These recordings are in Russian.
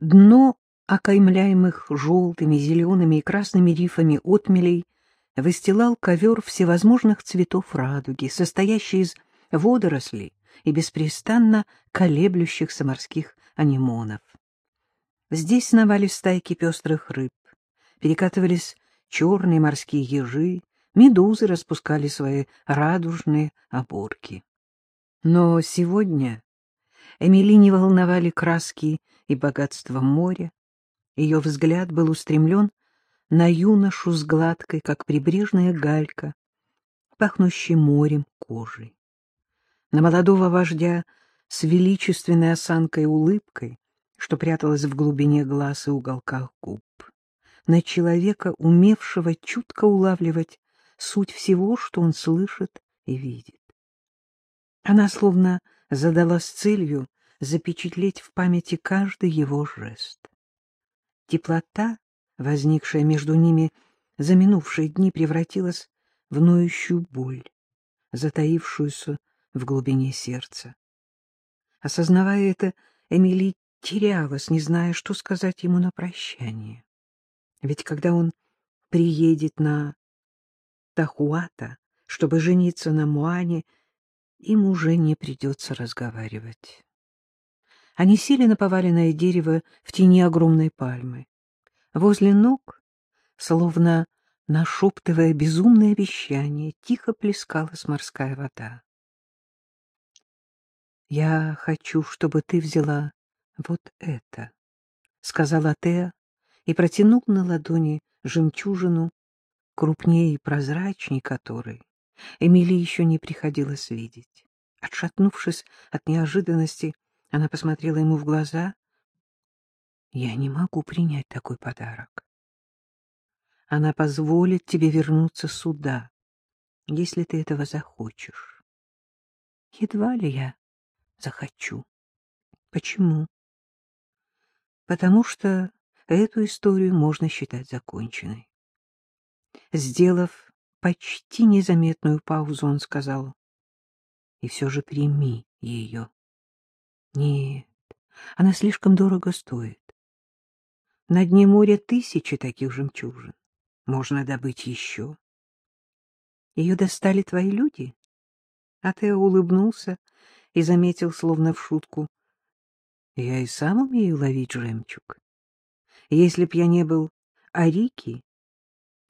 Дно окаймляемых желтыми, зелеными и красными рифами отмелей выстилал ковер всевозможных цветов радуги, состоящий из водорослей и беспрестанно колеблющихся морских анимонов. Здесь сновались стайки пестрых рыб, перекатывались черные морские ежи, медузы распускали свои радужные оборки. Но сегодня Эмили не волновали краски и богатство моря. Ее взгляд был устремлен на юношу с гладкой, как прибрежная галька, пахнущей морем кожей. На молодого вождя с величественной осанкой и улыбкой, что пряталась в глубине глаз и уголках губ. На человека, умевшего чутко улавливать суть всего, что он слышит и видит. Она словно задалась целью запечатлеть в памяти каждый его жест. Теплота, возникшая между ними за минувшие дни, превратилась в ноющую боль, затаившуюся в глубине сердца. Осознавая это, Эмили терялась, не зная, что сказать ему на прощание. Ведь когда он приедет на Тахуата, чтобы жениться на Муане, им уже не придется разговаривать. Они сели на поваленное дерево в тени огромной пальмы. Возле ног, словно нашептывая безумное обещание, тихо плескалась морская вода. — Я хочу, чтобы ты взяла вот это, — сказала Теа и протянул на ладони жемчужину, крупнее и прозрачней которой Эмили еще не приходилось видеть. Отшатнувшись от неожиданности, она посмотрела ему в глаза. — Я не могу принять такой подарок. Она позволит тебе вернуться сюда, если ты этого захочешь. Едва ли я захочу. Почему? Потому что эту историю можно считать законченной. Сделав почти незаметную паузу, он сказал, — и все же прими ее. Нет, она слишком дорого стоит. На дне моря тысячи таких жемчужин. Можно добыть еще. Ее достали твои люди? А ты улыбнулся и заметил, словно в шутку. Я и сам умею ловить жемчуг. Если б я не был Арики,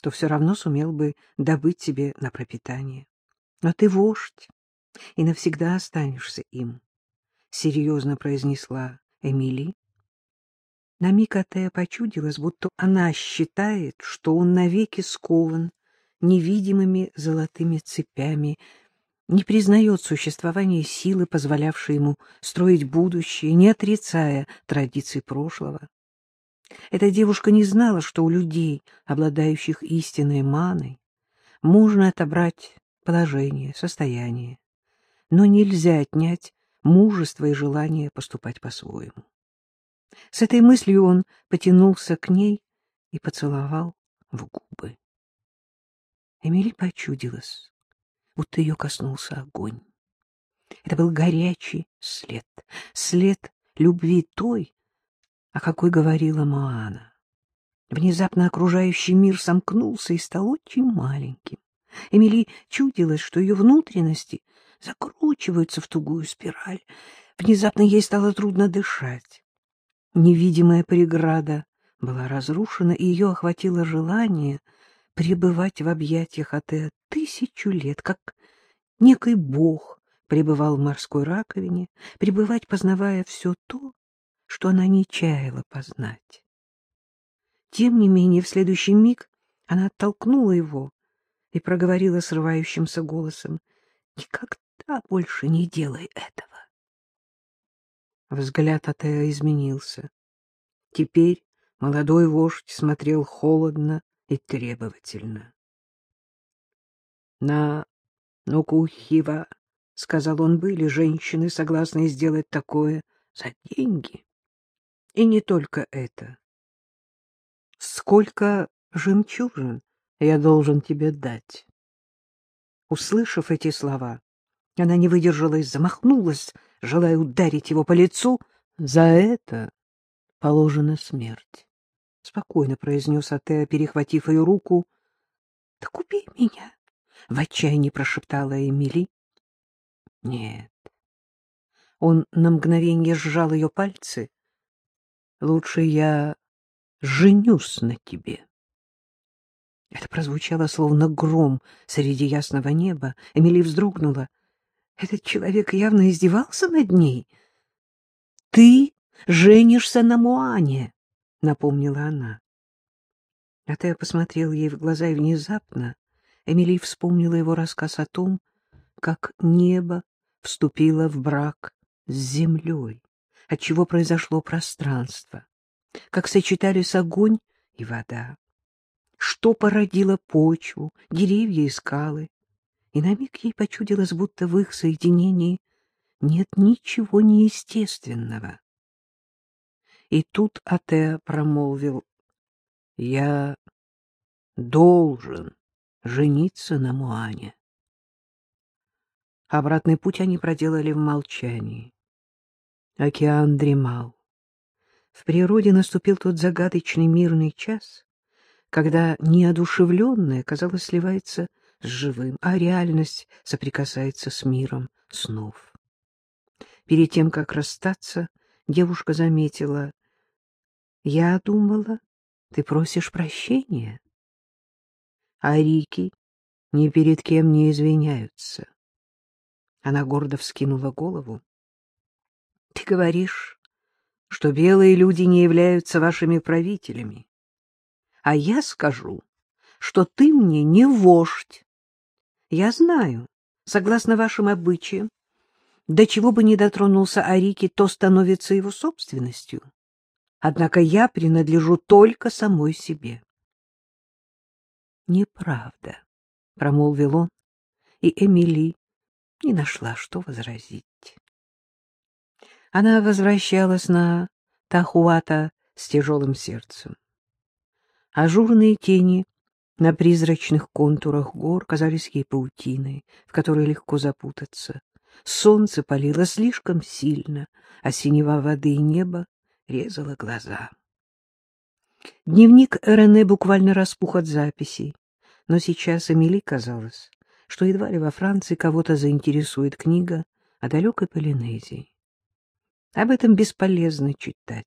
то все равно сумел бы добыть себе на пропитание. Но ты вождь, и навсегда останешься им. — серьезно произнесла Эмили. На миг Атея почудилась, будто она считает, что он навеки скован невидимыми золотыми цепями, не признает существование силы, позволявшей ему строить будущее, не отрицая традиций прошлого. Эта девушка не знала, что у людей, обладающих истинной маной, можно отобрать положение, состояние, но нельзя отнять мужество и желание поступать по-своему. С этой мыслью он потянулся к ней и поцеловал в губы. Эмили почудилась, будто ее коснулся огонь. Это был горячий след, след любви той, о какой говорила Моана. Внезапно окружающий мир сомкнулся и стал очень маленьким. Эмили чудилось, что ее внутренности закручиваются в тугую спираль. Внезапно ей стало трудно дышать. Невидимая преграда была разрушена, и ее охватило желание пребывать в объятиях Атеа тысячу лет, как некий бог пребывал в морской раковине, пребывать, познавая все то, что она не чаяла познать. Тем не менее, в следующий миг она оттолкнула его и проговорила срывающимся голосом, «Никогда больше не делай этого. Взгляд Атеа изменился. Теперь молодой вождь смотрел холодно и требовательно. — На Нукухива, — сказал он, — были женщины, согласные сделать такое за деньги. И не только это. Сколько жемчужин я должен тебе дать? Услышав эти слова, она не выдержала и замахнулась, желая ударить его по лицу. За это положена смерть. — спокойно произнес Атеа, перехватив ее руку. — Так убей меня! — в отчаянии прошептала Эмили. — Нет. Он на мгновение сжал ее пальцы. — Лучше я женюсь на тебе. Это прозвучало словно гром среди ясного неба. Эмили вздрогнула. Этот человек явно издевался над ней. — Ты женишься на Муане, — напомнила она. А ты посмотрел ей в глаза, и внезапно Эмили вспомнила его рассказ о том, как небо вступило в брак с землей, отчего произошло пространство, как сочетались огонь и вода, что породило почву, деревья и скалы. И на миг ей почудилось, будто в их соединении нет ничего неестественного. И тут Атеа промолвил, — Я должен жениться на Муане. Обратный путь они проделали в молчании. Океан дремал. В природе наступил тот загадочный мирный час, когда неодушевленное, казалось, сливается с живым, а реальность соприкасается с миром снов. Перед тем, как расстаться, девушка заметила, «Я думала, ты просишь прощения?» А Рики ни перед кем не извиняются. Она гордо вскинула голову. — Ты говоришь, что белые люди не являются вашими правителями. А я скажу, что ты мне не вождь. Я знаю, согласно вашим обычаям, до чего бы ни дотронулся Арики, то становится его собственностью. Однако я принадлежу только самой себе. — Неправда, — промолвил он, и Эмили не нашла, что возразить. Она возвращалась на Тахуата с тяжелым сердцем. Ажурные тени на призрачных контурах гор казались ей паутиной, в которой легко запутаться. Солнце палило слишком сильно, а синева воды и неба резало глаза. Дневник Рене буквально распух от записей, но сейчас Эмили казалось, что едва ли во Франции кого-то заинтересует книга о далекой Полинезии. Об этом бесполезно читать.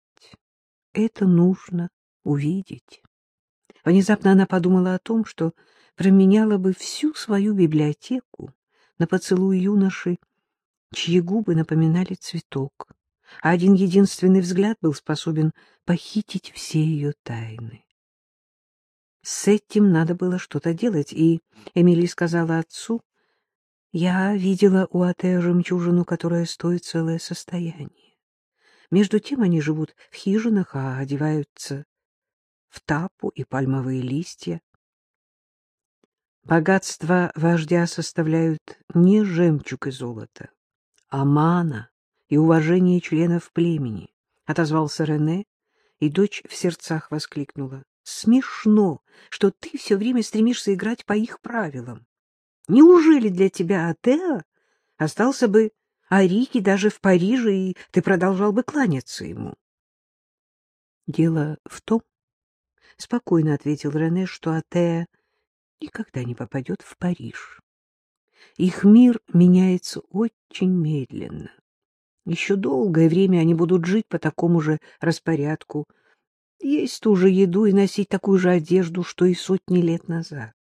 Это нужно увидеть. Внезапно она подумала о том, что променяла бы всю свою библиотеку на поцелуй юноши, чьи губы напоминали цветок, а один единственный взгляд был способен похитить все ее тайны. С этим надо было что-то делать, и Эмили сказала отцу, «Я видела у Атея жемчужину, которая стоит целое состояние. Между тем они живут в хижинах, а одеваются в тапу и пальмовые листья. Богатства вождя составляют не жемчуг и золото, а мана и уважение членов племени», — отозвался Рене, и дочь в сердцах воскликнула. Смешно, что ты все время стремишься играть по их правилам. Неужели для тебя Атеа остался бы Арики даже в Париже, и ты продолжал бы кланяться ему? Дело в том, — спокойно ответил Рене, — что Атеа никогда не попадет в Париж. Их мир меняется очень медленно. Еще долгое время они будут жить по такому же распорядку — есть ту же еду и носить такую же одежду, что и сотни лет назад.